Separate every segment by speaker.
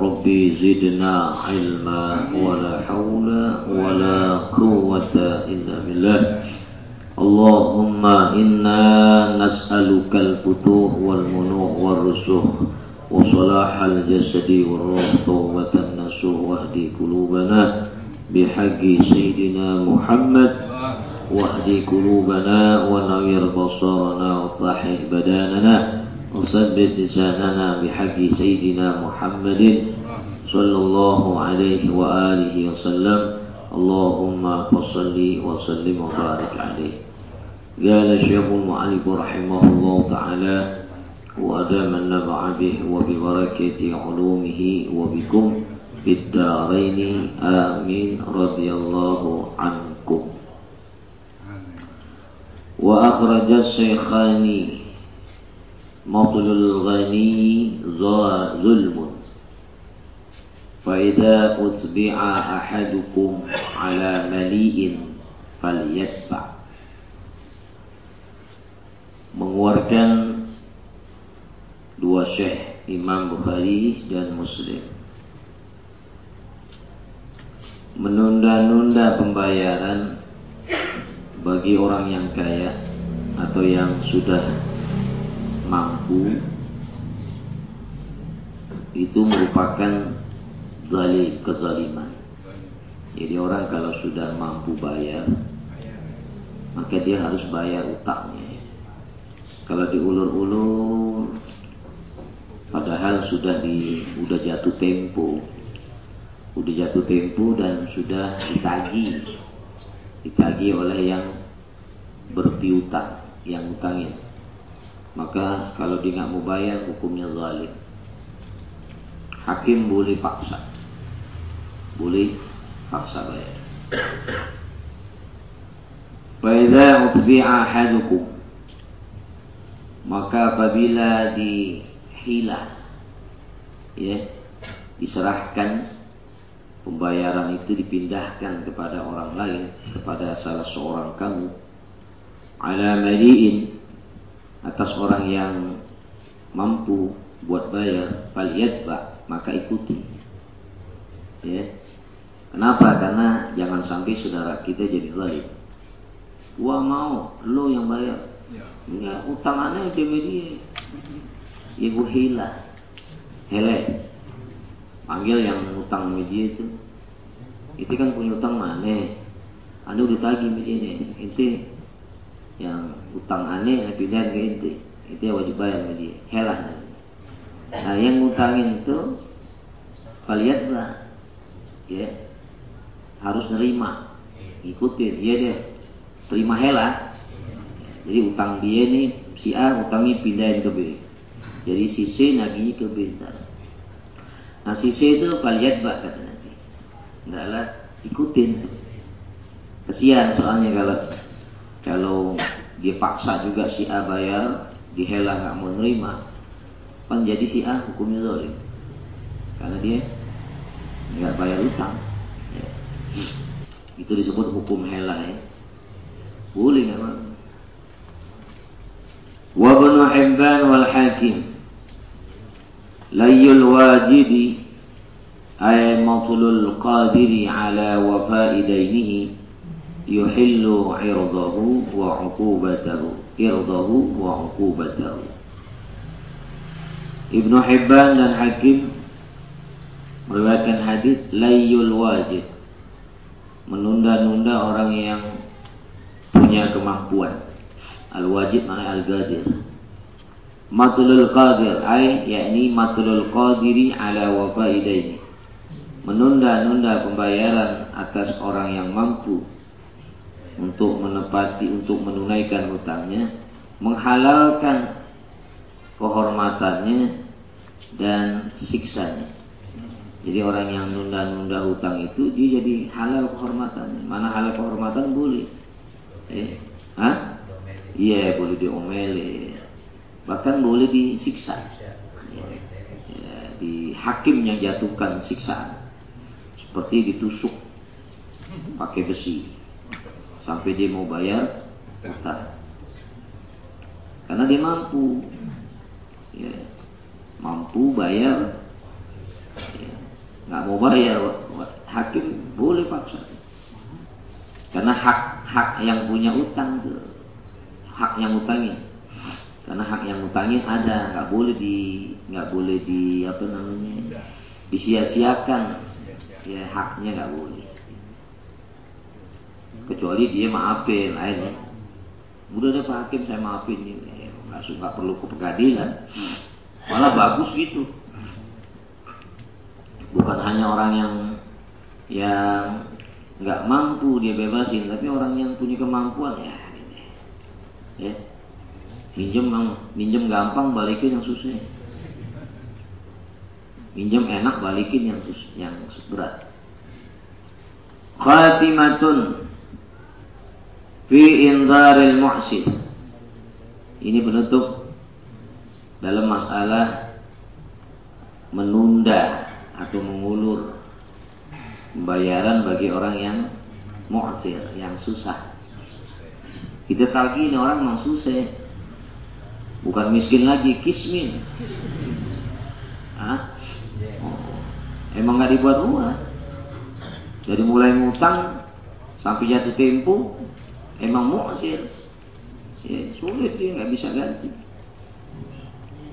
Speaker 1: ربي زدنا علما ولا حول ولا قوة إلا بالله. اللهم إنا نسألك الفتوح والمنوع والرسوخ وصلاح الجسد والروح توبة النسوح واهدي قلوبنا بحق سيدنا محمد واهدي قلوبنا ونوير بصرنا وصحح بداننا. وثبت لساننا بحق سيدنا محمد صلى الله عليه وآله وسلم. اللهم فصل وسلم وبارك عليه. قال الشيخ المعلم رحمه الله تعالى وأدام النبع به وببركة علومه وبكم في الدارين. آمين. رضي الله عنكم. وأخرج الشيخان مطل الغني ظلم فإذا أتبع أحدكم على مليء فليتبع mengeluarkan dua syekh Imam Bukhari dan Muslim menunda-nunda pembayaran bagi orang yang kaya atau yang sudah mampu itu merupakan zalim kezaliman. Jadi orang kalau sudah mampu bayar maka dia harus bayar utangnya. Kalau diulur-ulur padahal sudah di udah jatuh tempo. Udah jatuh tempo dan sudah ditagi. Ditagi oleh yang berpiutang, yang utangin. Maka kalau dia nggak mau bayar hukumnya zalim. Hakim boleh paksa. Boleh paksa bayar. Faidha utbi'a ahadukum maka apabila dihilah ya diserahkan pembayaran itu dipindahkan kepada orang lain kepada salah seorang kamu ala atas orang yang mampu buat bayar faliyatba maka ikuti. Ya. Kenapa? Karena jangan sampai saudara kita jadi zalim. Gua mau lo yang bayar. Ya. Utangannya dia dia ya gua hilah hele. Panggil yang utang media itu. Itu kan punya utang mana? Anda udah tagih media ini itu yang utang aneh pindahin ke inti. Itu yang wajib bayar dia helah nah yang ngutangin itu lah ya. Harus nerima. Ikutin iya deh. Terima helah. Jadi utang dia nih si A utangnya pindahin ke B. Jadi si C naginya ke B ntar. Nah si C itu lah kata nanti lah ikutin. Kesian soalnya kalau kalau dia paksa juga si A bayar, dihela nggak mau nerima, kan jadi si A hukumnya zalim. Karena dia nggak bayar utang. Ya. Itu disebut hukum hela ya. Boleh nggak bang? Wa ibnu Hibban wal Hakim layul wajidi ay matlul qadiri ala wafa'i dainihi yuhillu irdahu wa uqubatahu irdahu wa uqubatahu. Ibnu Hibban dan Hakim meriwayatkan hadis layul wajib menunda-nunda orang yang punya kemampuan. Al wajib mana al gadir matulul qadir ay yakni matulul qadiri ala wafaidaini. Menunda-nunda pembayaran atas orang yang mampu untuk menepati untuk menunaikan hutangnya menghalalkan kehormatannya dan siksanya Jadi orang yang nunda-nunda hutang itu dia jadi halal kehormatannya. Mana halal kehormatan boleh. Eh? Iya boleh diomeli. Bahkan boleh disiksa. Ya, ya, di hakim yang jatuhkan siksaan. Seperti ditusuk pakai besi. Sampai dia mau bayar hutang. Karena dia mampu. Ya, mampu bayar. Ya, nggak mau bayar. Hakim boleh paksa. Karena hak hak yang punya utang tuh hak yang utangin. Karena hak yang utangin ada. Nggak boleh di nggak boleh di apa namanya disia-siakan. Ya haknya nggak boleh kecuali dia maafin lainnya udah deh pak hakim saya maafin nih. Eh, nggak perlu ke pengadilan. Malah bagus gitu. Bukan hanya orang yang yang nggak mampu dia bebasin tapi orang yang punya kemampuan ya gitu. ya. Minjem minjem gampang balikin yang susah. Minjem enak balikin yang sus yang berat. Khatimatun fi inzaril mu'sir ini penutup dalam masalah menunda atau mengulur pembayaran bagi orang yang mu'sir, yang susah. Kita tagih ini orang memang susah. Bukan miskin lagi, kismin. Hah? Oh. Emang nggak dibuat rumah. Dari mulai ngutang sampai jatuh tempo, emang mu'sir. Ya, sulit dia nggak bisa ganti.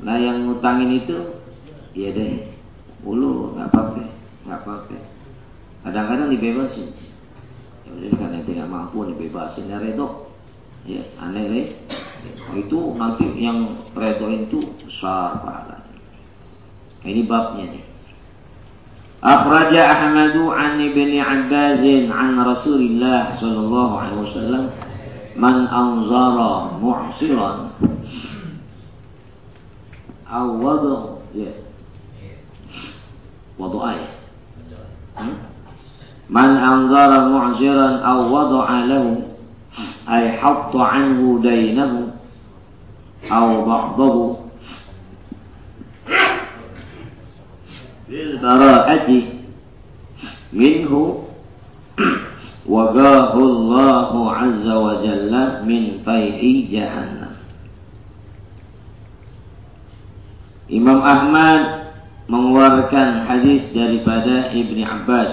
Speaker 1: Nah yang ngutangin itu, ya deh, Ulu nggak apa-apa, nggak apa-apa. Kadang-kadang dibebasin. Ya udah karena tidak mampu dibebasin ya redo. Ya aneh deh. Nah, itu nanti yang redo itu besar pahala. Nah, ini babnya nih. أخرج أحمد عن ابن عباس عن رسول الله صلى الله عليه وسلم من أنظر محصرا أو وضع وضع من أنظر معذرا أو وضع له أي حط عنه دينه أو بعضه. بالبراءة منه وقاه الله عز وجل من فيح جهنم إمام أحمد mengeluarkan hadis daripada Ibni Abbas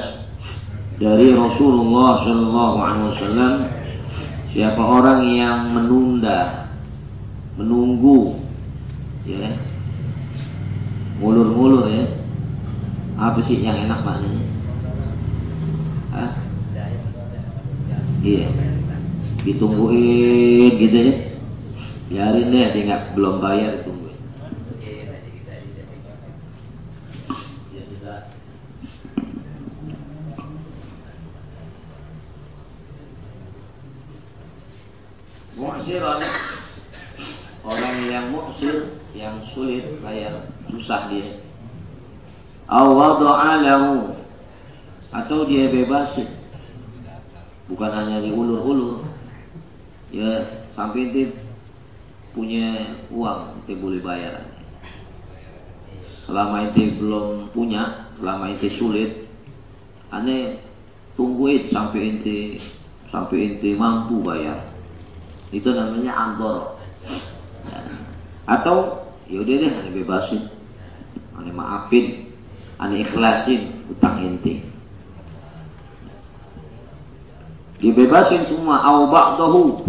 Speaker 1: dari Rasulullah Shallallahu Alaihi Wasallam siapa orang yang menunda menunggu ya ngulur-ngulur ya apa sih yang enak maknanya Hah? iya. Ditungguin gitu ya biarin deh dia nggak belum bayar itu mu'siran orang yang mu'sir yang sulit kayak susah dia awada'alahu atau dia bebasin bukan hanya diulur-ulur ya sampai itu punya uang itu boleh bayar. Selama itu belum punya selama itu sulit aneh tungguin sampai inti sampai inti mampu bayar. Itu namanya ambor. Ya. Atau yaudah deh, ane bebasin, ane maafin, ane ikhlasin utang inti. Dibebasin semua, au ba'dahu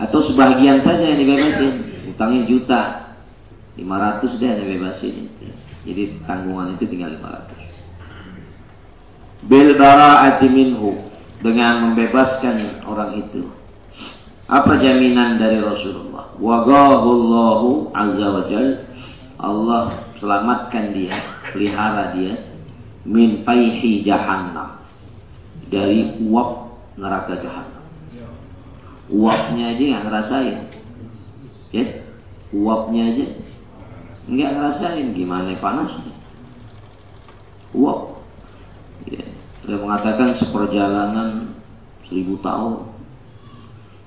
Speaker 1: atau sebagian saja yang dibebasin. Utangnya juta, 500 deh yang dibebasin. Jadi tanggungan itu tinggal 500. Bil bara'ati minhu dengan membebaskan orang itu apa jaminan dari Rasulullah? Wagahullahu azza wa. Allah selamatkan dia, pelihara dia min paihi jahannam. Dari uap neraka jahannam. Uapnya aja nggak ngerasain. Ya? Uapnya aja nggak ngerasain gimana panasnya. Uap mengatakan seperjalanan seribu tahun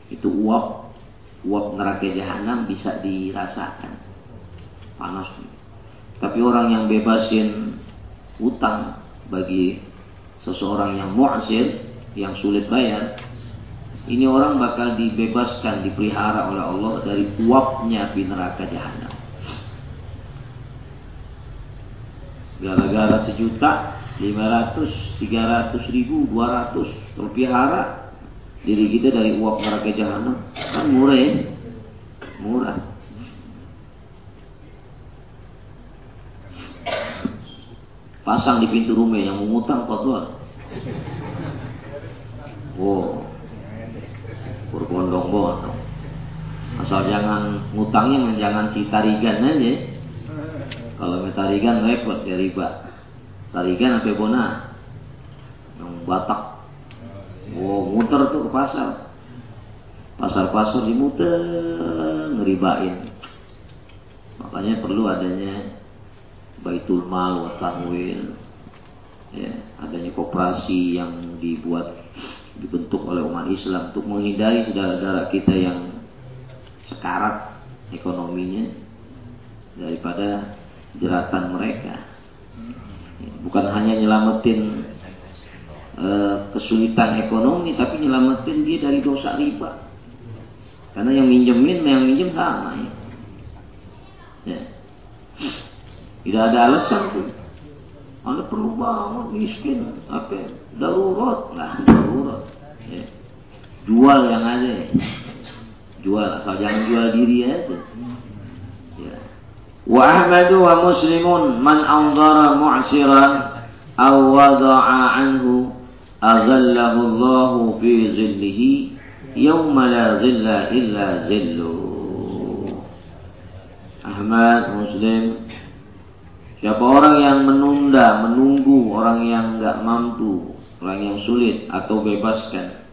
Speaker 1: itu uap uap neraka jahanam bisa dirasakan panas tapi orang yang bebasin utang bagi seseorang yang mu'asir yang sulit bayar ini orang bakal dibebaskan dipelihara oleh Allah dari uapnya api neraka jahanam gara-gara sejuta lima ratus tiga ratus ribu dua ratus terpelihara diri kita dari uap neraka jahanam kan murah ya? Murah pasang di pintu rumah yang mengutang fatwa. Oh berbondong-bondong asal jangan ngutangnya jangan si tarigan aja. Kalau tarigan repot ya riba. Tarigan apa bona? Yang batak. Oh, muter tuh ke pasar. Pasar-pasar dimuter, ngeribain. Makanya perlu adanya baitul mal wa tanwil. Ya, adanya koperasi yang dibuat dibentuk oleh umat Islam untuk menghindari saudara-saudara kita yang sekarat ekonominya daripada jeratan mereka. Ya, bukan hanya nyelamatin Eh, kesulitan ekonomi tapi nyelamatin dia dari dosa riba. Karena yang minjemin yang minjem sama ya. ya. Tidak ada alasan tuh. Anda perlu banget miskin, apa? Darurat, nggak darurat. Ya. Jual yang ada, jual asal jangan jual diri aja. Ya. Wa Ahmadu wa Muslimun man anzara mu'siran aw wada'a anhu azallahu Allah fi zillihi yawma la zilla illa zillu Ahmad Muslim Siapa orang yang menunda, menunggu orang yang nggak mampu, orang yang sulit atau bebaskan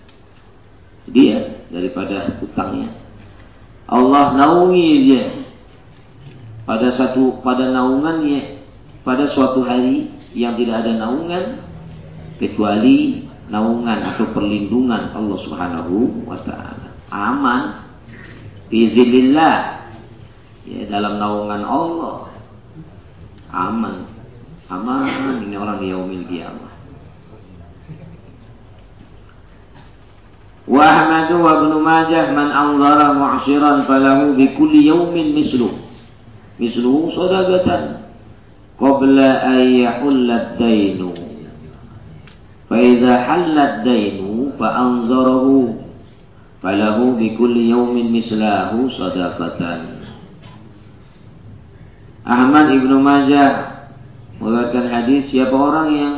Speaker 1: dia daripada hutangnya. Allah naungi dia pada satu pada naungannya pada suatu hari yang tidak ada naungan kecuali naungan atau perlindungan Allah Subhanahu wa taala. Aman bizilillah ya dalam naungan Allah. Aman. Aman ini orang yaumil qiyamah. Wa Ahmad wa Ibn Majah man anzara mu'shiran falahu bi kulli yawmin mislu. Misluhu sadaqatan qabla an yahulla ad-dainu. فإذا حل الدين فأنظره فله بكل يوم مثله صدقة Ahmad Ibnu Majah mengatakan hadis siapa orang yang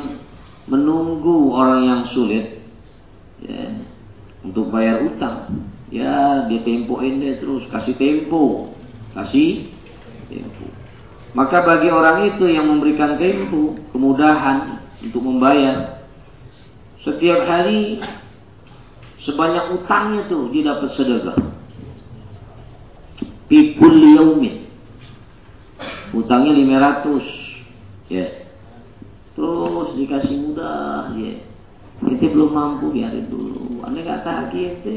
Speaker 1: menunggu orang yang sulit ya, untuk bayar utang ya dia tempoin deh terus kasih tempo kasih tempo maka bagi orang itu yang memberikan tempo kemudahan untuk membayar setiap hari sebanyak utangnya tuh dia dapat sedekah. Pikul yaumin. Utangnya 500. Ya. Terus dikasih mudah ya. Kita belum mampu biarin dulu. Anda kata kita,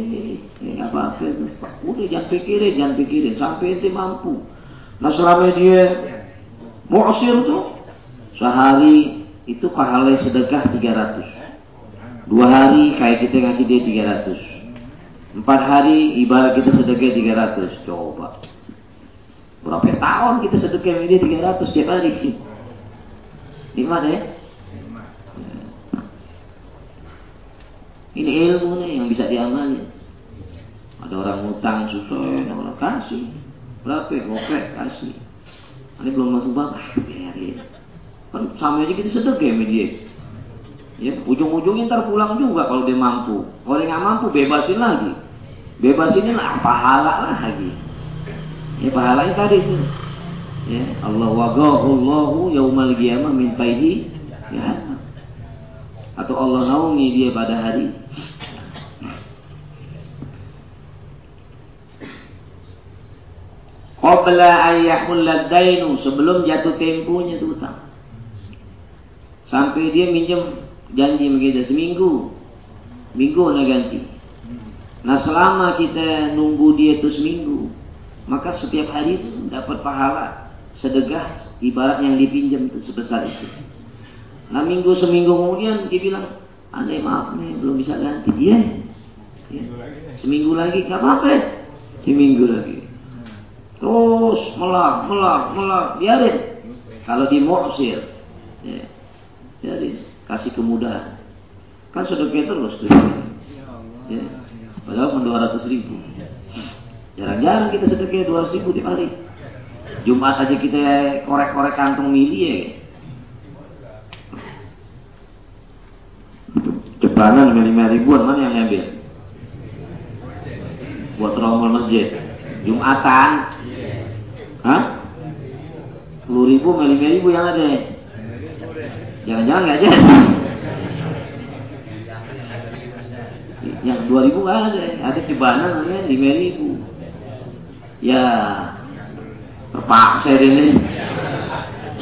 Speaker 1: ya apa-apa itu. Udah jangan pikirin, jangan pikirin sampai ente mampu. Nah selama dia mu'sir tuh sehari itu pahala sedekah 300. Dua hari kayak kita ngasih dia 300. Empat hari ibarat kita sedekah 300. Coba. Berapa tahun kita sedekah dia 300 setiap hari. Di mana ya? Ini ilmu nih yang bisa diamali. Ada orang ngutang susah, ada orang kasih. Berapa? Oke, kasih. Ini belum masuk bapak, biarin. Kan sama aja kita sedekah sama dia. Ya, ujung-ujungnya ntar pulang juga kalau dia mampu. Kalau dia nggak mampu, bebasin lagi. Bebasin lah pahala lagi. Ya pahalanya tadi itu. Ya, Allah wagahullahu yaumal qiyamah min faihi ya. Atau Allah naungi dia pada hari Qabla ayyahullad dainu sebelum jatuh temponya itu utang. Sampai dia minjem janji begitu seminggu. Minggu nak ganti. Nah selama kita nunggu dia itu seminggu, maka setiap hari itu dapat pahala sedekah ibarat yang dipinjam itu sebesar itu. Nah minggu seminggu kemudian dia bilang, aneh maaf nih belum bisa ganti dia. Ya. Seminggu lagi nggak apa-apa. Seminggu lagi. Terus melak, melak, melak, biarin. Kalau di mu'sir, ya, biarin, kasih kemudahan. Kan sudah terus tuh. Ya. Padahal pun 200 ribu. Jarang-jarang kita sedekah 200 ribu tiap hari. Jumat aja kita korek-korek kantong mili ya. Cebanan lima ribuan mana yang ngambil? Buat rombol masjid. Jumatan. Hah? 10 ribu, lima ribu yang ada. Jangan-jangan nggak ada. Yang dua ribu nggak ada, ada cebanan namanya lima ribu. Ya terpaksa ini,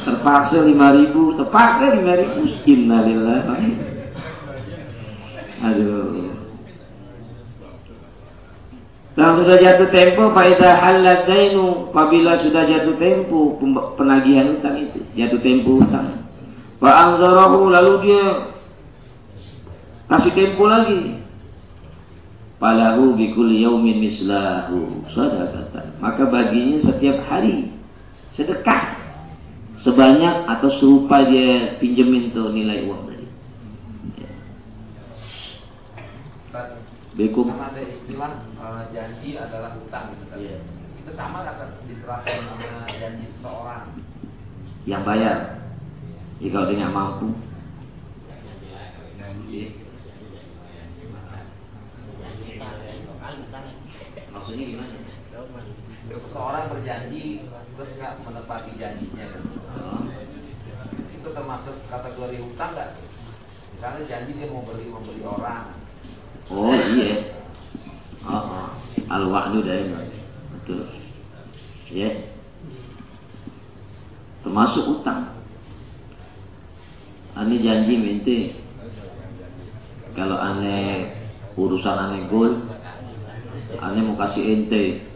Speaker 1: terpaksa lima ribu, terpaksa lima ribu. Innalillahi. Aduh. Sekarang sudah jatuh tempo, faida halat dainu. Apabila sudah jatuh tempo penagihan utang itu, jatuh tempo utang. Pak anzarahu lalu dia kasih tempo lagi falahu bikul yaumin mislahu sadaqatan maka baginya setiap hari sedekah sebanyak atau serupa dia pinjemin tuh nilai uang tadi ya.
Speaker 2: Bekum ada istilah uh, janji adalah hutang gitu kan. Yeah. Itu sama nggak diterapkan sama janji seseorang?
Speaker 1: Yang bayar. Jika dia nggak mampu.
Speaker 2: Janji Maksudnya gimana? Seorang berjanji terus nggak menepati janjinya? Oh. Itu termasuk kategori hutang nggak? Misalnya janji dia mau beli membeli orang.
Speaker 1: Oh iya. Oh, oh. al wa'du. Betul. Ya. Yeah. Termasuk utang. Ini janji minta kalau aneh urusan aneh gol aneh mau kasih ente.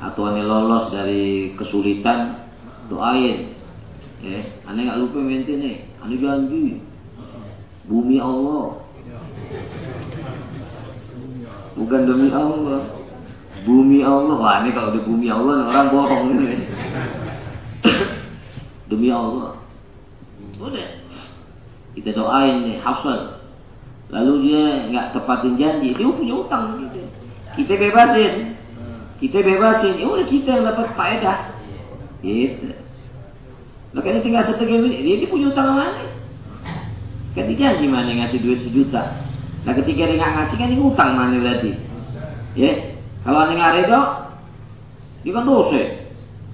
Speaker 1: Atau aneh lolos dari kesulitan doain. Ya aneh nggak lupa ente nih. Aneh janji. Bumi Allah. Bukan demi Allah. Bumi Allah. Wah ini kalau di bumi Allah orang bohong nih. Demi Allah. Udah kita doain nih hafal lalu dia nggak tepatin janji dia punya utang gitu kita bebasin. Kita bebasin. Ya udah kita yang dapat faedah. Gitu. Kan tinggal setengah dia, dia punya utang mana? Kan dijanji mana ngasih duit sejuta. Nah ketika dia nggak ngasih kan dia utang mana berarti? Ya, kalau anda nggak redo, dia kan dosa.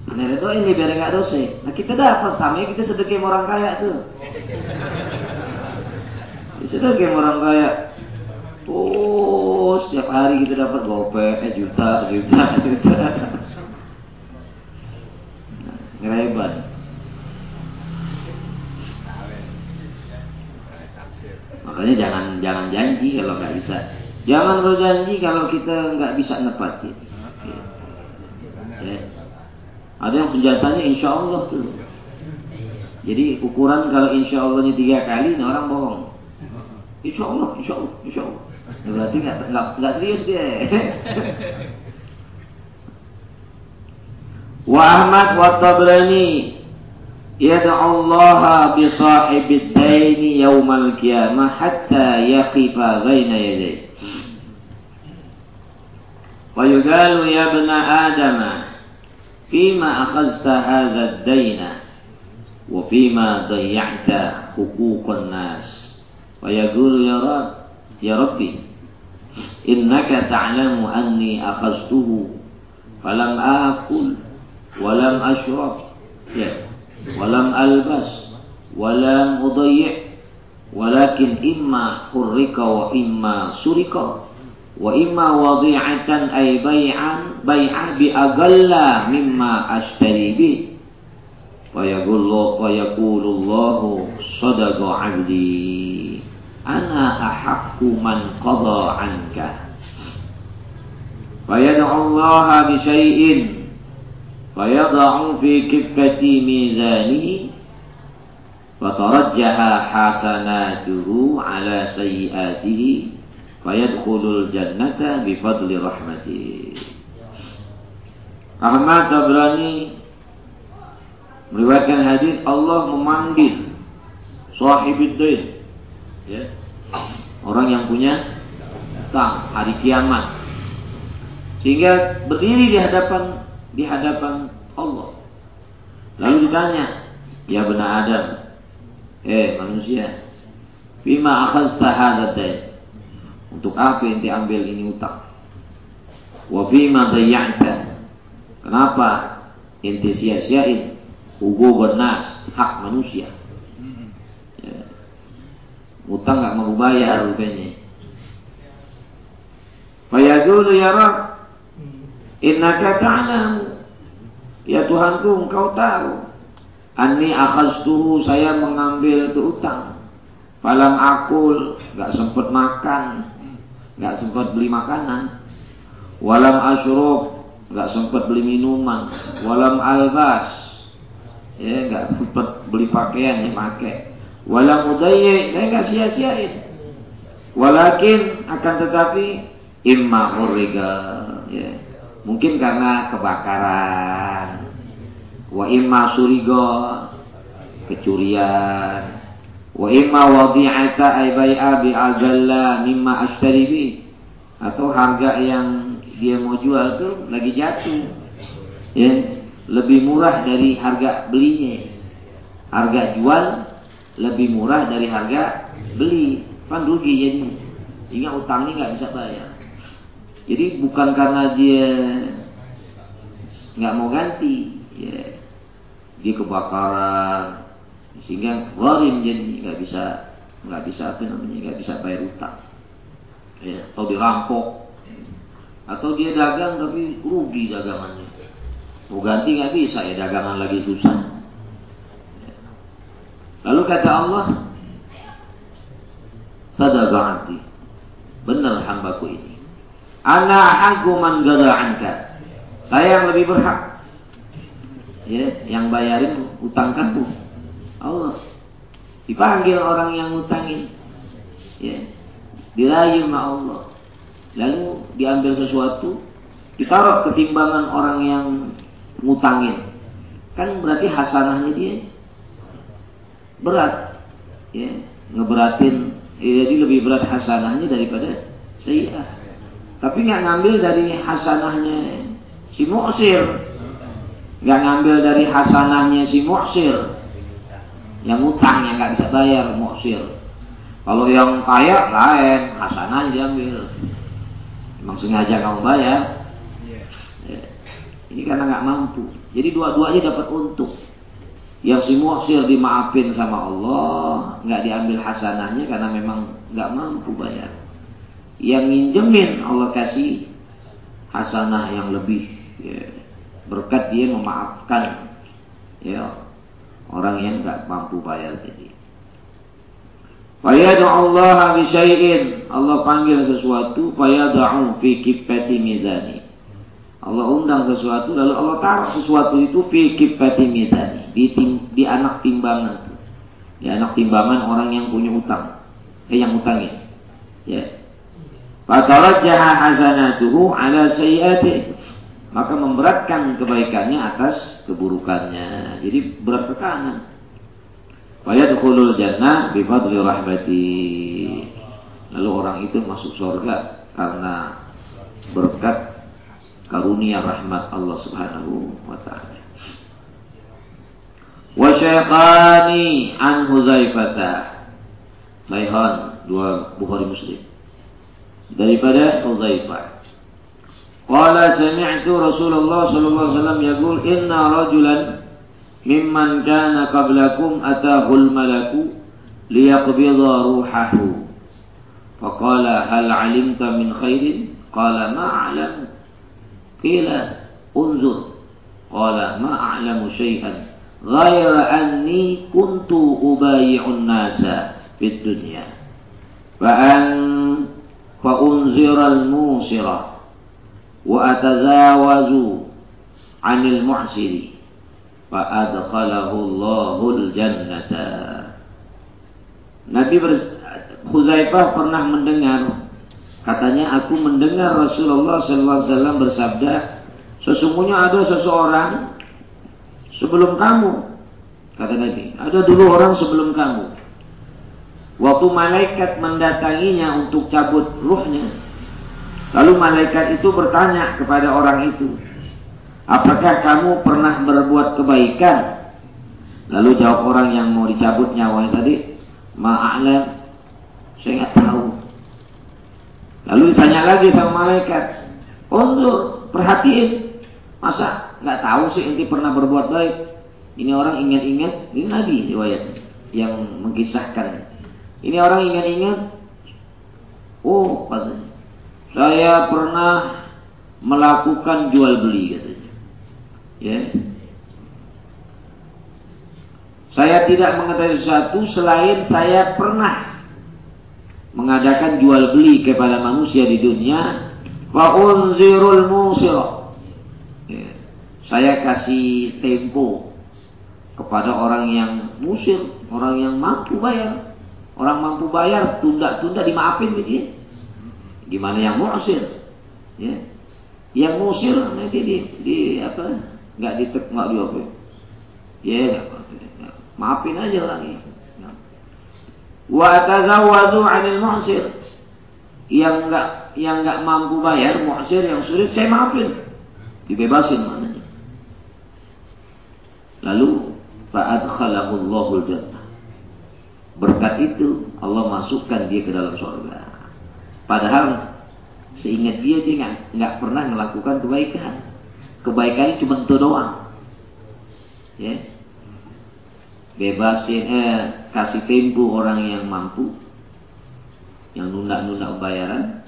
Speaker 1: Anda redo ini biar nggak dosa. Nah kita dapat sama kita sedekah orang kaya tuh. Sedekah orang kaya. Oh, setiap hari kita dapat gope, eh juta, juta, juta. Nah, ngereban. Makanya jangan jangan janji kalau nggak bisa. Jangan berjanji kalau kita nggak bisa nepatin. Ya. Ada yang senjatanya insya Allah tuh. Jadi ukuran kalau insya Allahnya tiga kali, ini orang bohong. Insya Allah, insya Allah, insya Allah. Ya, berarti nggak nggak serius dia. wa Ahmad wa Tabrani yad'u Allah bi sahibid dain yaumal qiyamah hatta yaqifa baina yadayhi. Wa yuqalu ya Wa yaqulu ya Rabb, ya Rabbi, innaka ta'lamu anni akhaztuhu falam akul walam ashrab ya walam albas walam udayyi' walakin imma hurrika wa imma surika wa imma wadi'atan ay bay'an bay'a bi agalla mimma ashtari bi. Wa yaqulu wa yaqulu Allahu sadaqa 'abdi ana ahakku man qada anka? Fayad'u allaha bi syai'in fayad'u fi kiffati mizanihi fatarajjaha hasanatuhu ala sayyiatihi fayadkhulul jannata bi fadli rahmati. Ahmad Tabrani meriwayatkan hadis Allah memanggil sahibid din ya. Orang yang punya utang hari kiamat. Sehingga berdiri di hadapan di hadapan Allah. Lalu ditanya ya benar Adam eh manusia bima akhazta hadzal untuk apa yang diambil ini utang? Wa bima dayya'ta Kenapa inti sia-siain hugo bernas hak manusia? Ya. Utang nggak mau bayar rupanya. Fayadulu ya Rab, innaka ta'lamu. Ya Tuhanku, engkau tahu. Ani akhastuhu, saya mengambil itu utang. Falam akul, nggak sempat makan, nggak sempat beli makanan. Walam asyruf, nggak sempat beli minuman, walam albas, ya nggak sempat beli pakaian yang pakai, walam mudayye, saya nggak sia-siain, walakin akan tetapi imma uriga, ya. Mungkin karena kebakaran, wa imma surigo, kecurian, wa imma wadi'ata ay bai'a bi ajalla mimma ashtari atau harga yang dia mau jual tuh lagi jatuh. Ya. Lebih murah dari harga belinya. Harga jual lebih murah dari harga beli. Kan rugi jadi. Sehingga utangnya nggak bisa bayar. Jadi bukan karena dia nggak mau ganti. Ya dia kebakaran. Sehingga warim jadi nggak bisa nggak bisa apa namanya nggak bisa bayar utang. Ya atau dirampok. Atau dia dagang tapi rugi dagangannya. Mau ganti nggak bisa ya dagangan lagi susah. Lalu kata Allah, sadaqah Benar hambaku ini. Ana hagu man anka. Saya yang lebih berhak. Ya, yang bayarin utang kamu. Allah. Dipanggil orang yang utangin. Ya. Dirayu sama Allah lalu diambil sesuatu, ditaruh ketimbangan orang yang ngutangin. Kan berarti hasanahnya dia berat. Ya, ngeberatin ya, jadi lebih berat hasanahnya daripada saya. Tapi nggak ngambil dari hasanahnya si mu'sir. Nggak ngambil dari hasanahnya si mu'sir. Yang utang yang nggak bisa bayar mu'sir. Kalau yang kaya lain, hasanah diambil. Memang sengaja kamu bayar. Iya. Ya. Ini karena nggak mampu. Jadi dua-duanya dapat untung. Yang si muhsir dimaafin sama Allah, nggak diambil hasanahnya karena memang nggak mampu bayar. Yang nginjemin Allah kasih hasanah yang lebih. Ya. Berkat dia memaafkan ya orang yang nggak mampu bayar tadi. Fayadu Allah bisyai'in. Allah panggil sesuatu. Fayada'u fi kifati mizani. Allah undang sesuatu. Lalu Allah taruh sesuatu itu fi mizani. Di, tim, di anak timbangan. Di anak timbangan orang yang punya utang. Eh yang utangin. Ya. Fatarajjaha hasanatuhu ala sayyati. Maka memberatkan kebaikannya atas keburukannya. Jadi berat ke kanan. Fayadkhulul jannah bifadli rahmati. Lalu orang itu masuk surga karena berkat karunia rahmat Allah Subhanahu wa taala. Wa syaikhani an Huzaifata. Saihan dua Bukhari Muslim. Daripada Huzaifah. Qala sami'tu Rasulullah sallallahu alaihi wasallam yaqul inna rajulan mimman kana qablakum atahul malaku liyaqbidha ruhahu faqala hal alimta min khairin qala ma a'lam qila unzur qala ma a'lamu syai'an ghaira anni kuntu ubayi'un nasa fid dunya. Fa an fa unzira al-musira wa atazawazu 'anil mu'siri fa adkhalahu Allahul jannata Nabi Huzaifah pernah mendengar Katanya aku mendengar Rasulullah SAW bersabda, sesungguhnya ada seseorang sebelum kamu, kata Nabi. Ada dulu orang sebelum kamu. Waktu malaikat mendatanginya untuk cabut ruhnya, lalu malaikat itu bertanya kepada orang itu, apakah kamu pernah berbuat kebaikan? Lalu jawab orang yang mau dicabut nyawanya tadi, ma'alam, saya nggak tahu. Lalu ditanya lagi sama malaikat, untuk perhatiin, masa nggak tahu sih inti pernah berbuat baik? Ini orang ingat-ingat, ini Nabi riwayat yang mengisahkan. Ini orang ingat-ingat, oh katanya, saya pernah melakukan jual beli katanya. Ya. Saya tidak mengetahui sesuatu selain saya pernah mengadakan jual beli kepada manusia di dunia wa unzirul musir ya. Saya kasih tempo kepada orang yang musir orang yang mampu bayar. Orang mampu bayar tunda-tunda dimaafin gitu ya. Gimana yang musir ya. Yang musir nanti di, di apa nggak ditek nggak di apa ya? Maafin aja orangnya wa tazawwazu 'anil mu'sir. Yang enggak yang enggak mampu bayar mu'sir yang sulit saya maafin. Dibebasin maknanya lalu fa'adkhalahu Allahul jannah berkat itu Allah masukkan dia ke dalam surga. Padahal seingat dia dia nggak nggak pernah melakukan kebaikan. Kebaikan cuma itu doang. Ya. Bebasin eh kasih tempo orang yang mampu yang nunda-nunda pembayaran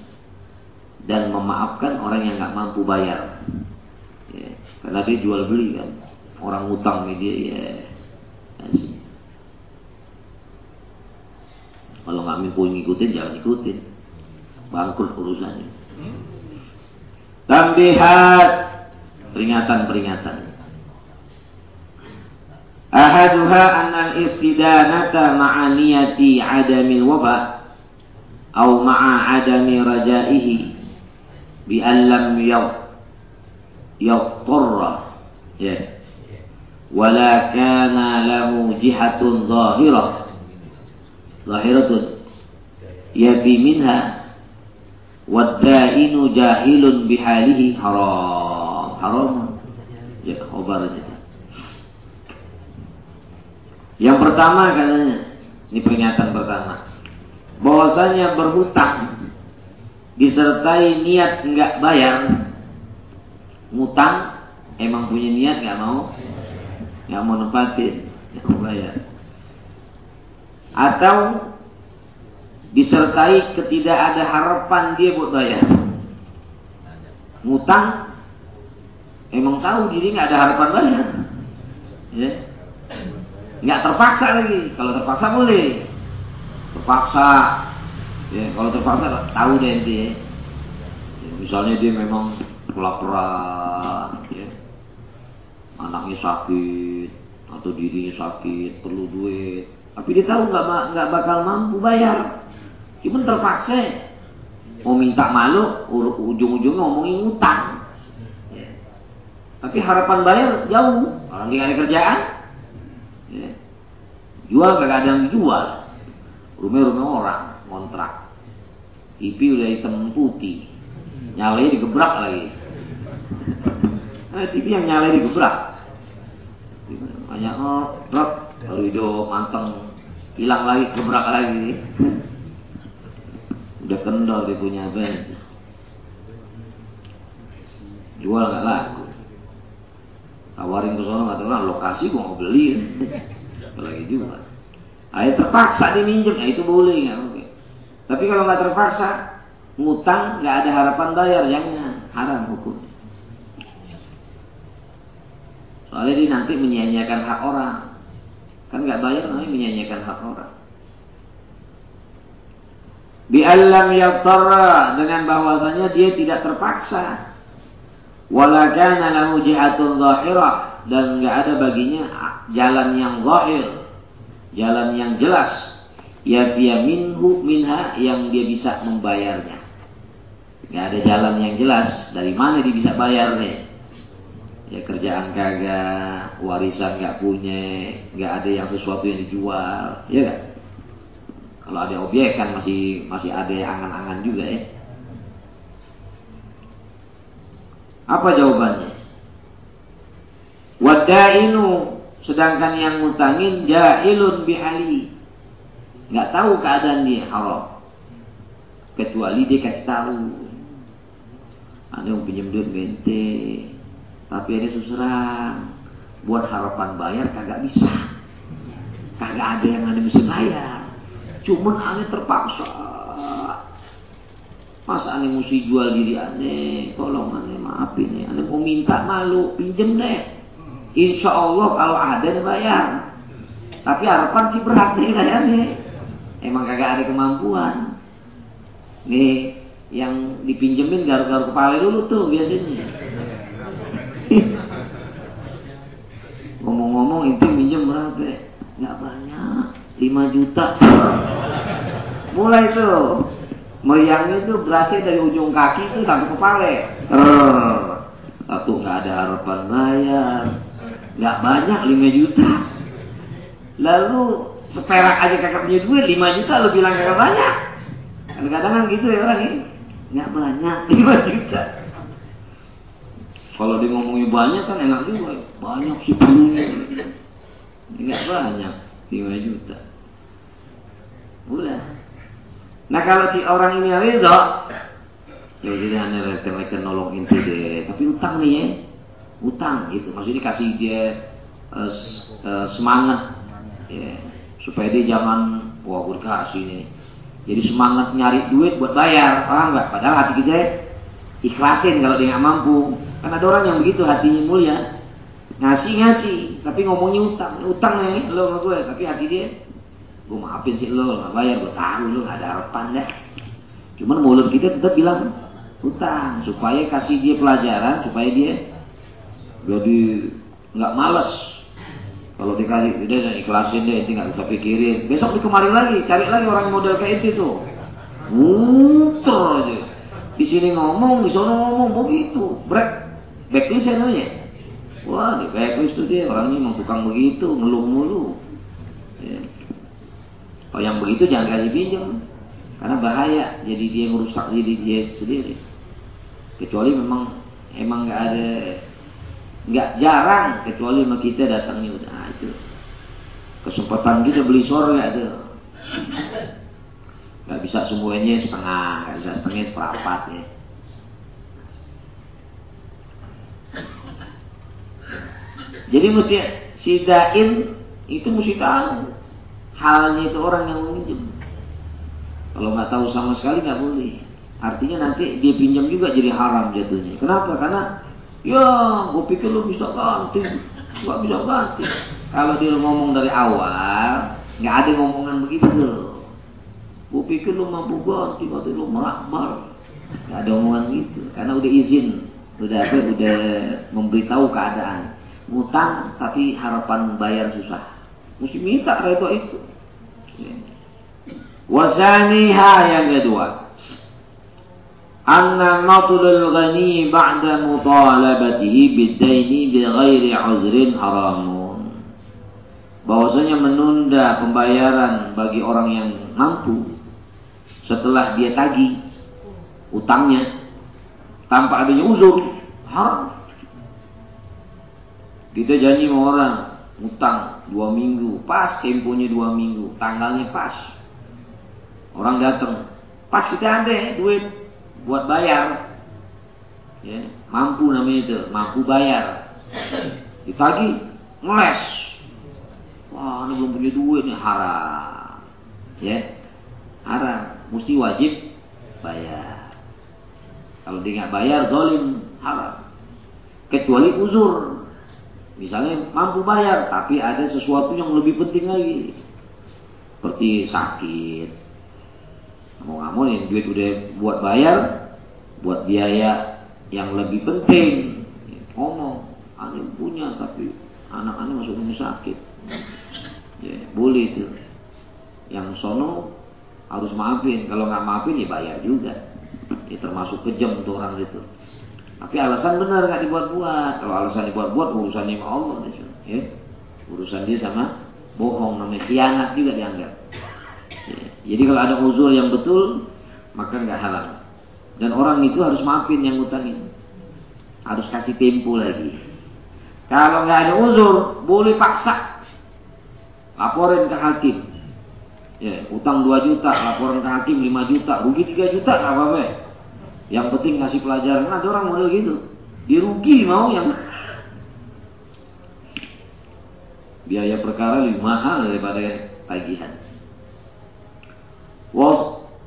Speaker 1: dan memaafkan orang yang nggak mampu bayar. Ya, karena dia jual beli kan orang utang media ya. Kasih. kalau nggak mampu ngikutin jangan ikutin bangkrut urusannya. Tambihat. Peringatan-peringatan. Ahaduha annal istidanata ma'aniyati adamil waba Au ma'a adami rajaihi Bi lam yatturra Ya Wala kana lahu jihatun zahirah. Zahiratun Yafi minha. Wadda'inu jahilun bihalihi. Haram. Haram. Ya, obar aja. Yang pertama katanya, ini peringatan pertama. Bahwasanya berhutang disertai niat nggak bayar, ngutang emang punya niat nggak mau, nggak mau bayar. Atau disertai ketidak ada harapan dia buat bayar. Ngutang emang tahu diri nggak ada harapan bayar. Ya. Nggak terpaksa lagi. Kalau terpaksa boleh. Terpaksa. Ya kalau terpaksa tahu deh dia ya, misalnya dia memang kelaparan ya anaknya sakit atau dirinya sakit perlu duit tapi dia tahu nggak nggak bakal mampu bayar cuma terpaksa mau minta malu ujung-ujungnya ngomongin utang ya. tapi harapan bayar jauh orang dia ada kerjaan Ya. Jual gak ada yang dijual. Rumah-rumah orang kontrak. TV udah hitam putih. Nyalanya digebrak lagi. Nah, TV yang nyalanya digebrak. Banyak oh, truk kalau hidup manteng. Hilang lagi gebrak lagi. udah kendor dia punya band. Jual gak laku. Tawarin ke sana kata orang lokasi gua mau beli. Lagi juga ayo terpaksa diminjem. Nah itu boleh nggak? Mungkin tapi kalau nggak terpaksa ngutang nggak ada harapan bayar jangan. Haram hukum Soalnya dia nanti menyanyiakan hak orang. Kan nggak bayar nanti menyanyiakan hak orang. Bi'allam yattara dengan bahwasanya dia tidak terpaksa. Wala kana lahu jihatun zahirah dan nggak ada baginya jalan yang zahir, jalan yang jelas. Ya dia minhu minha yang dia bisa membayarnya. Nggak ada jalan yang jelas dari mana dia bisa bayarnya ya kerjaan kagak, warisan nggak punya, nggak ada yang sesuatu yang dijual, ya kan? Kalau ada objek kan masih masih ada angan-angan juga ya. Apa jawabannya? Wadainu sedangkan yang ngutangin jahilun bihali. Nggak tahu keadaan dia haram. Kecuali dia kasih tahu. Ada yang pinjam duit mente, tapi ada susah buat harapan bayar kagak bisa. Kagak ada yang ada bisa bayar. Cuman aneh terpaksa. Masa aneh mesti jual diri aneh. Tolong aneh maafin ya. Aneh mau minta malu. Pinjem deh. Insya Allah kalau ada bayar. Tapi harapan sih berat nih kayaknya. Emang kagak ada kemampuan. Nih yang dipinjemin garuk-garuk kepala dulu tuh biasanya. Ngomong-ngomong itu minjem berapa? Nggak banyak, 5 juta. Mulai tuh meriangnya itu berasnya dari ujung kaki itu sampai kepala. Satu nggak ada harapan bayar, nggak banyak 5 juta. Lalu seperak aja kakak punya duit 5 juta lo bilang kakak banyak. Kadang-kadang kan gitu ya orang ini. Nggak banyak 5 juta. Kalau dia ngomongnya banyak kan enak juga. Banyak sih. Enggak banyak. 5 juta. Udah. Nah kalau si orang ini ridho. Ya jadi hanya rekan-rekan nolong inti deh. Tapi utang nih ya. Utang gitu. Maksudnya kasih dia uh, uh, semangat. Ya. Supaya dia jangan. Wah gue kasih nih. Jadi semangat nyari duit buat bayar. Paham nggak? Padahal hati kita ikhlasin kalau dia nggak mampu. Kan ada orang yang begitu hatinya mulia. Ngasih-ngasih, tapi ngomongnya utang. Utang nih lo sama gue, tapi hati dia gue maafin sih lo, gak bayar, gue tahu lo gak ada harapan deh. Cuman mulut kita tetap bilang utang supaya kasih dia pelajaran supaya dia jadi nggak males. Kalau dikasih dan ikhlasin deh itu nggak usah pikirin. Besok di kemari lagi cari lagi orang model kayak itu tuh. Muter aja. Di sini ngomong di sana ngomong begitu. Break backlist ya namanya? Wah di backlist tuh dia orangnya emang tukang begitu ngeluh mulu. Ya. Kalau yang begitu jangan kasih pinjam. Karena bahaya. Jadi dia merusak diri dia sendiri. Kecuali memang emang nggak ada nggak jarang kecuali sama kita datangnya udah nah, itu. Kesempatan kita beli surga itu. Nggak bisa semuanya setengah nggak bisa setengah seperempat ya. Jadi mesti sidain itu mesti tahu halnya itu orang yang meminjam. Kalau nggak tahu sama sekali nggak boleh. Artinya nanti dia pinjam juga jadi haram jatuhnya. Kenapa? Karena ya gue pikir lo bisa ganti, nggak bisa ganti. Kalau dia ngomong dari awal, nggak ada ngomongan begitu tuh. Gue pikir lo mampu ganti, waktu lo merakbar. Nggak ada omongan gitu. Karena udah izin, udah apa? Udah memberitahu keadaan ngutang tapi harapan bayar susah. Mesti minta itu itu. Wasaniha yang kedua. Anna matlul ghani ba'da mutalabatihi bidaini bighairi uzrin haramun. Bahwasanya menunda pembayaran bagi orang yang mampu setelah dia tagih utangnya tanpa adanya uzur haram. Kita janji sama orang utang dua minggu, pas temponya dua minggu, tanggalnya pas. Orang datang, pas kita ada duit buat bayar, ya mampu namanya itu, mampu bayar. Ditagi, ngeles. Wah, ini belum punya duit nih haram, ya haram, mesti wajib bayar. Kalau dia nggak bayar, zolim haram. Kecuali uzur, Misalnya mampu bayar, tapi ada sesuatu yang lebih penting lagi. Seperti sakit. Mau nggak mau nih, duit udah buat bayar, buat biaya yang lebih penting. Ngomong, aneh punya tapi anak aneh masuk rumah sakit. Ya, boleh itu. Yang sono harus maafin. Kalau nggak maafin ya bayar juga. Ya termasuk kejam tuh orang itu. Tapi alasan benar nggak dibuat-buat. Kalau alasan dibuat-buat urusan sama Allah ya. Urusan dia sama bohong namanya khianat juga dianggap. Ya. Jadi kalau ada uzur yang betul maka nggak haram. Dan orang itu harus maafin yang ngutangin. Harus kasih tempo lagi. Kalau nggak ada uzur, boleh paksa. Laporin ke hakim. Ya, utang 2 juta, laporan ke hakim 5 juta, rugi 3 juta, apa-apa. Yang penting ngasih pelajaran. Ada orang model gitu. Dia rugi mau yang biaya perkara lebih mahal daripada tagihan.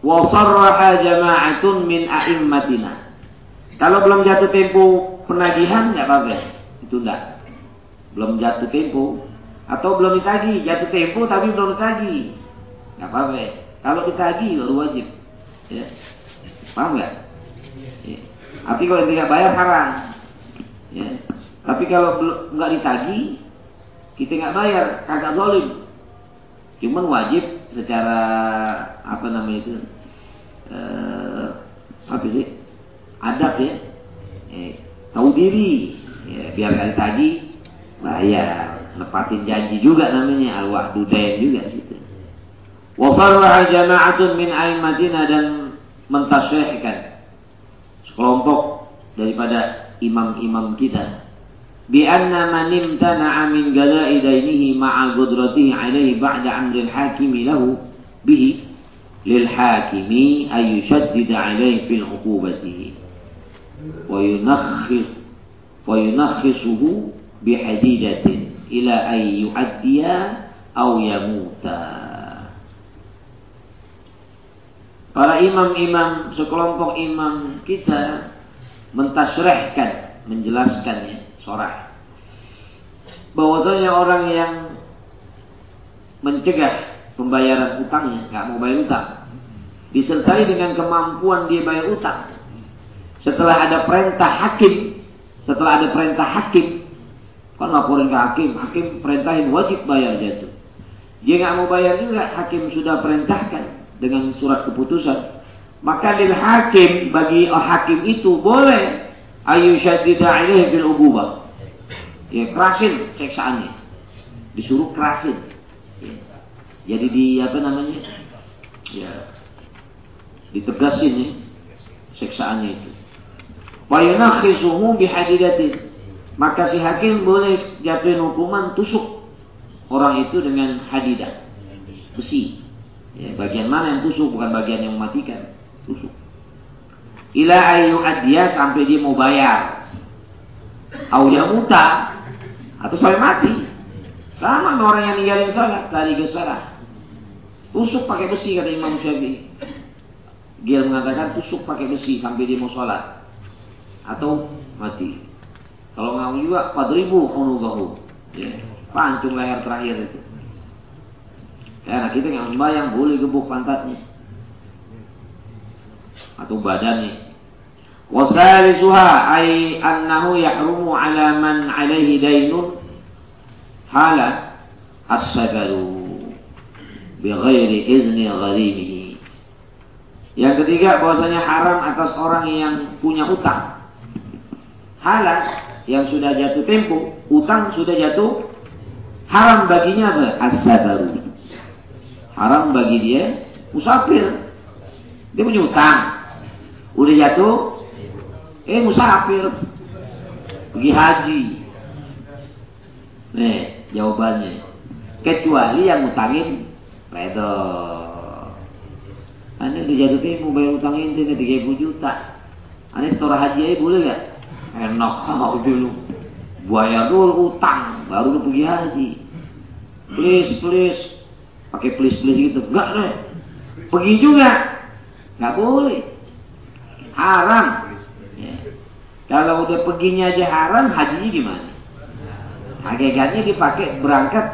Speaker 1: Wasarraha jama'atun min a'immatina. Kalau belum jatuh tempo penagihan nggak apa-apa. Itu enggak. Belum jatuh tempo atau belum ditagi, jatuh tempo tapi belum ditagi. Nggak apa-apa. Kalau ditagi baru wajib. Ya. Paham nggak? Ya. Tapi kalau tidak bayar haram. Ya. Tapi kalau nggak ditagi, kita nggak bayar, kagak zalim. Cuman wajib secara apa namanya itu? Eh, apa sih? Adab ya. Eh, tahu diri. Ya, biar nggak ditagi, bayar. Nepatin janji juga namanya al-wahdu juga situ. Wasarraha jama'atun min aimatina dan mentasyaihkan sekelompok daripada imam-imam kita bi anna man imtana'a min gada'i dainihi ma'a qudratihi 'alaihi ba'da amri al-hakimi lahu bihi lil hakimi ay yushaddid 'alaihi fil 'uqubatihi wa yunakhkhis wa yunakhkhisuhu bi hadidatin ila ay yu'addiya aw yamuta Para imam-imam, sekelompok imam kita mentasrehkan, menjelaskannya, sorah. Bahwasanya orang yang mencegah pembayaran utangnya, nggak mau bayar utang, disertai dengan kemampuan dia bayar utang. Setelah ada perintah hakim, setelah ada perintah hakim, kan laporin ke hakim, hakim perintahin wajib bayar jatuh. Dia nggak mau bayar juga, hakim sudah perintahkan, dengan surat keputusan. Maka lil hakim bagi oh, hakim itu boleh ayu syadida ilaihi bil ububah. Ya kerasin seksaannya. Disuruh kerasin. Ya. Jadi di apa namanya? Ya ditegasin ya seksaannya itu. Wa yunakhisuhu bihadidatin. Maka si hakim boleh jatuhin hukuman tusuk orang itu dengan hadidah besi Ya, bagian mana yang tusuk bukan bagian yang mematikan. Tusuk. Ila ayu adia sampai dia mau bayar. Au muta atau sampai mati. Sama orang yang ninggalin salat dari ke salat. Tusuk pakai besi kata Imam Syafi'i. Dia mengatakan tusuk pakai besi sampai dia mau sholat atau mati. Kalau nggak juga padribu unugahu. Ya, pancung leher terakhir itu. Karena kita yang membayang boleh gebuk pantatnya atau badannya. Wasalisuha ay annahu yahrumu ala man alaihi dainun hala as-sabaru bighairi izni gharimihi. Yang ketiga bahwasanya haram atas orang yang punya utang. Hala yang sudah jatuh tempo, utang sudah jatuh, haram baginya apa? As-sabaru haram bagi dia musafir. Dia punya utang. Udah jatuh, eh musafir. Pergi haji. Nih, jawabannya. Kecuali yang utangin redo. Ane udah jatuh mau bayar utang inti 30 juta. Ane setora haji aja boleh gak? Enak kau dulu. Bayar dulu utang, baru lu pergi haji. Please, please, pakai please-please gitu. Enggak deh. Pergi juga. Enggak boleh. Haram. Ya. Kalau udah perginya aja haram, hajinya gimana? Hakikatnya dipakai berangkat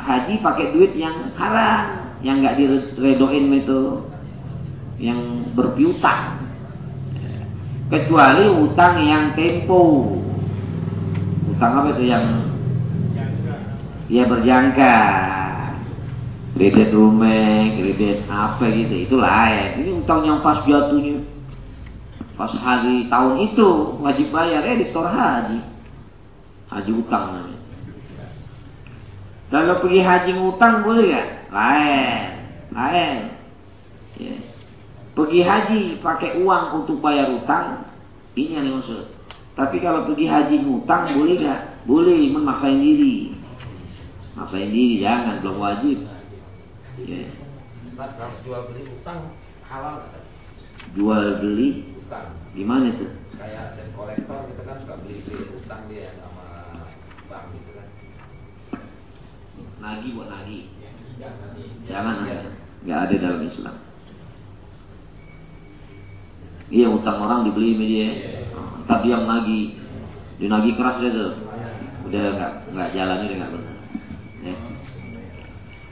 Speaker 1: haji pakai duit yang haram, yang nggak diredoin itu, yang berpiutang. Kecuali utang yang tempo. Utang apa itu yang ya berjangka kredit rumah, kredit apa gitu, itu lain. Ini utang yang pas jatuhnya, pas hari tahun itu wajib bayar, eh di store haji, haji utang namanya. Kalau pergi haji ngutang boleh gak? Lain, lain. Ya. Pergi haji pakai uang untuk bayar utang, ini yang dimaksud. Tapi kalau pergi haji ngutang boleh gak? Boleh, memaksain diri. Maksain diri, jangan, belum wajib.
Speaker 2: Ya. kalau jual beli utang halal
Speaker 1: Jual beli
Speaker 2: utang.
Speaker 1: Gimana tuh?
Speaker 2: Kayak dan kolektor gitu kan suka beli beli utang dia sama bank gitu kan.
Speaker 1: Nagi buat nagi. Jangan ada. Nggak ada dalam Islam. Iya utang orang dibeli media. dia. Tapi yang nagi, dinagi keras dia tuh. Udah nggak nggak jalan udah nggak benar. Ya.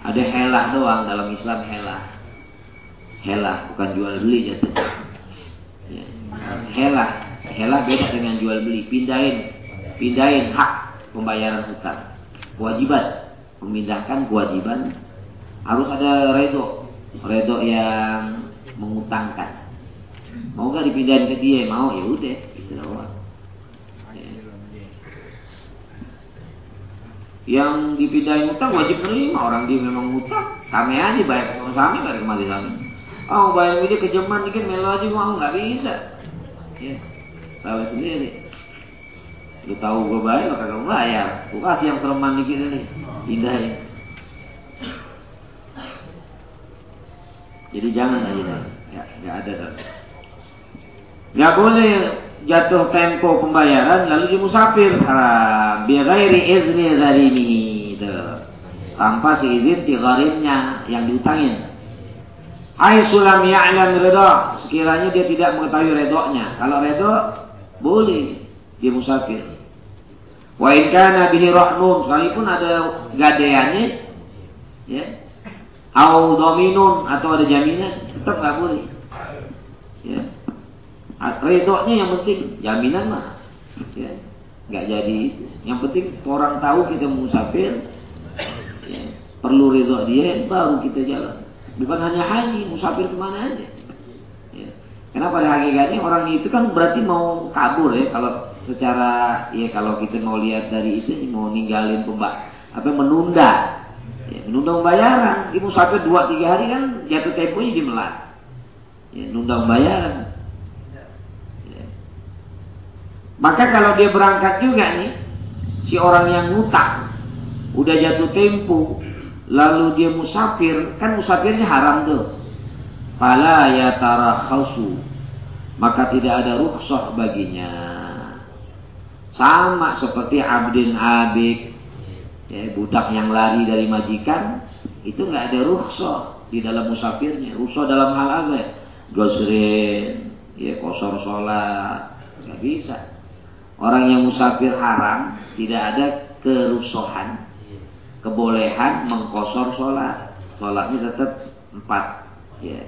Speaker 1: Ada helah doang dalam Islam helah. Helah bukan jual beli. Ya. Helah, helah beda dengan jual beli. Pindahin, pindahin hak pembayaran hutang. Kewajiban, memindahkan kewajiban harus ada redo, redo yang mengutangkan. Mau gak dipindahin ke dia? Mau ya udah, itu doang. Yang dipindahin utang wajib menerima orang dia memang utang sami aja bayar sama sami bayar kemati sami. Oh bayar ini kejeman dikit melo aja mau nggak bisa. Ya salah sendiri. Lu tahu gue bayar kagak bayar. Gue kasih yang kereman dikit ini indah ya jadi jangan aja ya nggak ada dah nggak boleh jatuh tempo pembayaran lalu dimusafir haram. Bi ghairi izni gharimihi. Itu tanpa seizin si gharimnya yang diutangin. Hai sulam ya'lam redha sekiranya dia tidak mengetahui redoknya. Kalau redho boleh dia musafir. Wa in kana bihi rahnun sekalipun ada gadeannya ya au dominun atau ada jaminan tetap nggak boleh. Ya Redonya yang penting, jaminan mah. Ya, nggak jadi. Yang penting orang tahu kita musafir, ya, perlu ridho dia, baru kita jalan. Bukan hanya haji, musafir ke mana aja. Ya. Karena pada hakikatnya orang itu kan berarti mau kabur ya kalau secara ya kalau kita mau lihat dari itu mau ninggalin pembak apa menunda ya, menunda pembayaran di musafir dua tiga hari kan jatuh temponya dimelat ya, nunda pembayaran Maka kalau dia berangkat juga nih, si orang yang ngutang, udah jatuh tempo, lalu dia musafir, kan musafirnya haram tuh. Fala ya tarakhasu. Maka tidak ada rukhsah baginya. Sama seperti abdin abik, ya, budak yang lari dari majikan, itu nggak ada rukhsah di dalam musafirnya. Rukhsah dalam hal apa? Gosrin, ya kosor sholat, nggak bisa. Orang yang musafir haram tidak ada kerusuhan, kebolehan mengkosor sholat. Sholatnya tetap empat, ya.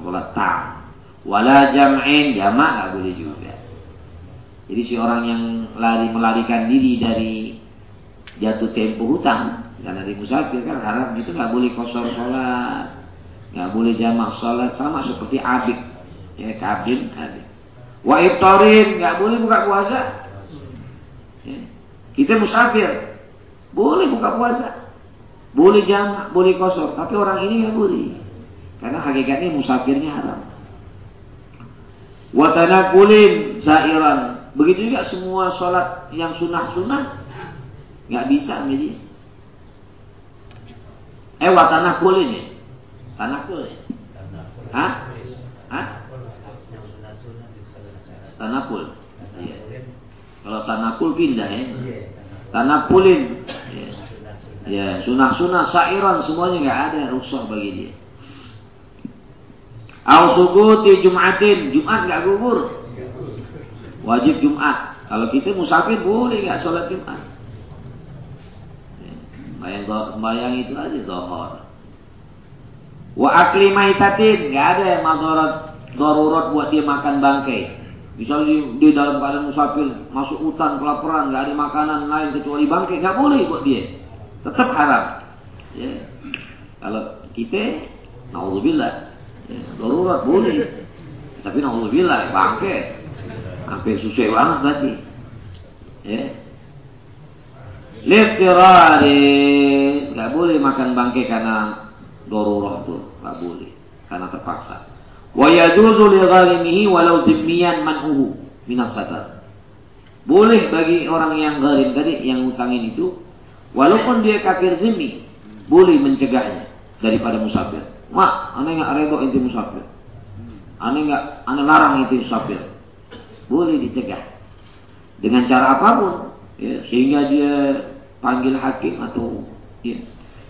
Speaker 1: Sholat tam. Wala jam'in jamak nggak boleh juga. Jadi si orang yang lari melarikan diri dari jatuh tempo hutang karena di musafir kan haram itu nggak boleh kosor sholat, nggak boleh jamak sholat sama seperti abik, ya kabin abik. Wa iftarin nggak boleh buka puasa. Ya. Kita musafir, boleh buka puasa, boleh jam, boleh kosong, tapi orang ini nggak boleh, karena hakikatnya musafirnya haram. Watana kulin zairan, begitu juga semua sholat yang sunnah-sunnah nggak bisa jadi. Eh watana kulin ya, tanah kulin. Hah? Hah? Tanakul. Ya. Kalau tanakul pindah ya. Tanapulin. Ya. ya, sunah-sunah sairan semuanya nggak ada rusak bagi dia. Au subuti Jumatin, Jumat nggak gugur. Wajib Jumat. Kalau kita musafir boleh nggak sholat Jumat. Bayang bayang itu aja dohor. Wa akli maitatin, nggak ada yang madarat darurat buat dia makan bangkai. Misalnya di, dalam keadaan musafir masuk hutan kelaparan, nggak ada makanan lain kecuali bangkai, nggak boleh buat dia. Tetap haram. Ya. Kalau kita, naudzubillah, ya, darurat boleh. Tapi naudzubillah, bangkai, sampai susah banget berarti. Ya. Liftirari, nggak boleh makan bangkai karena dorurah tuh, nggak boleh karena terpaksa. Wa yajuzu walau zimmiyan man'uhu minas. Boleh bagi orang yang gharim tadi yang utangin itu walaupun dia kafir zimmi, boleh mencegahnya daripada musafir. Mak, aneh nggak redo itu musafir. Aneh nggak, aneh larang itu musafir. Boleh dicegah dengan cara apa pun, ya, sehingga dia panggil hakim atau ya,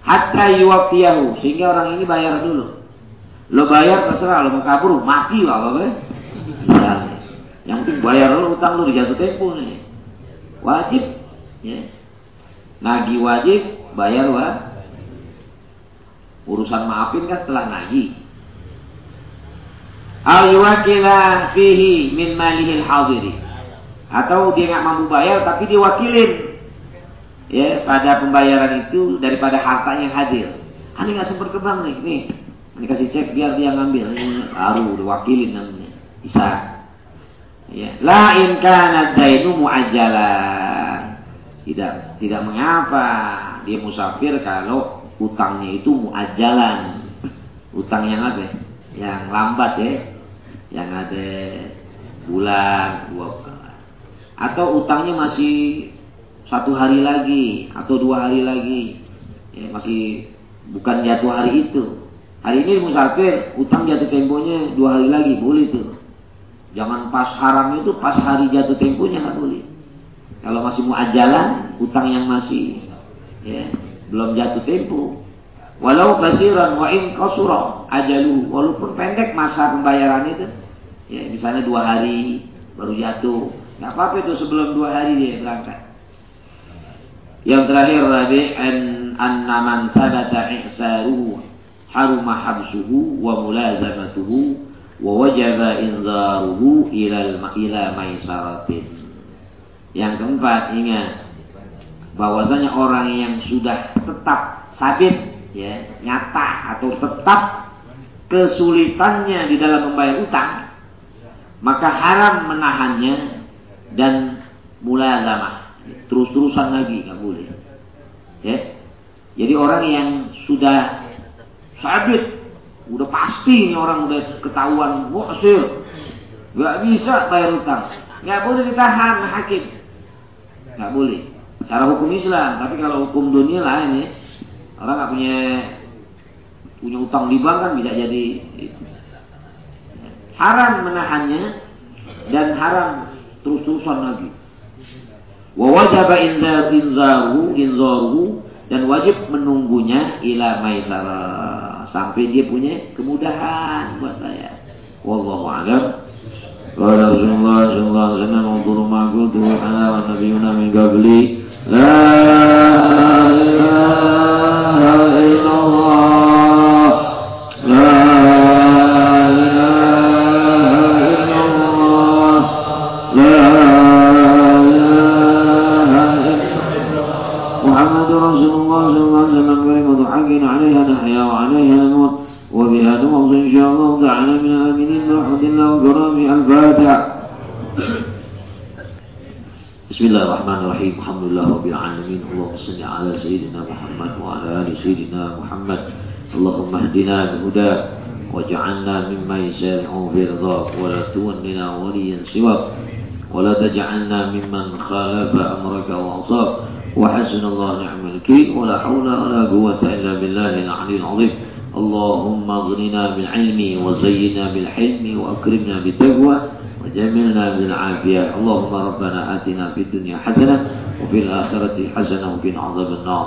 Speaker 1: hatta yuwafiyahu sehingga orang ini bayar dulu. Lo bayar terserah, lo mau kabur mati lah apa ya. Yang penting bayar lo utang lo dijatuh tempo nih. Wajib ya. Nagi wajib, bayar wa. Urusan maafin kan setelah nagi. Al yuwakila fihi min malihil hadiri. Atau dia nggak mampu bayar tapi diwakilin ya pada pembayaran itu daripada harta yang hadir. Ani nggak sempat kebang nih, nih. Ani kasih cek biar dia ngambil. Ini baru diwakilin namanya. Bisa. Ya. La in kana dainu muajjalan. Tidak tidak mengapa dia musafir kalau utangnya itu muajjalan. Utang yang apa? Yang lambat ya. Yang ada bulan, dua. Atau utangnya masih satu hari lagi atau dua hari lagi ya, masih bukan jatuh hari itu hari ini musafir utang jatuh temponya dua hari lagi boleh tuh. Jangan pas haram itu pas hari jatuh temponya nggak boleh. Kalau masih mau ajalan utang yang masih ya, belum jatuh tempo. Walau basiran wa in kasura ajalu walaupun pendek masa pembayaran itu ya misalnya dua hari baru jatuh. Nggak apa-apa itu sebelum dua hari dia berangkat. Yang terakhir Rabi an anna man sabata ihsaruhu haruma habsuhu wa mulazamatuhu wa wajaba inzaruhu ila ila maisaratin. Yang keempat ingat bahwasanya orang yang sudah tetap sabit ya nyata atau tetap kesulitannya di dalam membayar utang maka haram menahannya dan mulazamah terus-terusan lagi nggak boleh. Ya. Jadi orang yang sudah sabit, udah pasti ini orang udah ketahuan. Muksir, nggak bisa bayar utang, nggak boleh ditahan hakim, nggak boleh. Secara hukum Islam, tapi kalau hukum dunia lain ya, orang nggak punya punya utang di bank kan bisa jadi haram menahannya dan haram terus-terusan lagi. Wa wajaba inzar inzaru inzaruhu dan wajib menunggunya ila maisara sampai dia punya kemudahan الهدى واجعلنا ممن يسارعون في رضاك ولا تولنا وليا سواك ولا تجعلنا ممن خالف أمرك وانصاك وحسن الله نعم الكريم ولا حول ولا قوة إلا بالله العلي العظيم. اللهم اغننا بالعلم وزينا بالحلم وأكرمنا بالتقوى وجملنا بالعافية. اللهم ربنا آتنا في الدنيا حسنة وفي الآخرة حسنة وفي عذاب النار.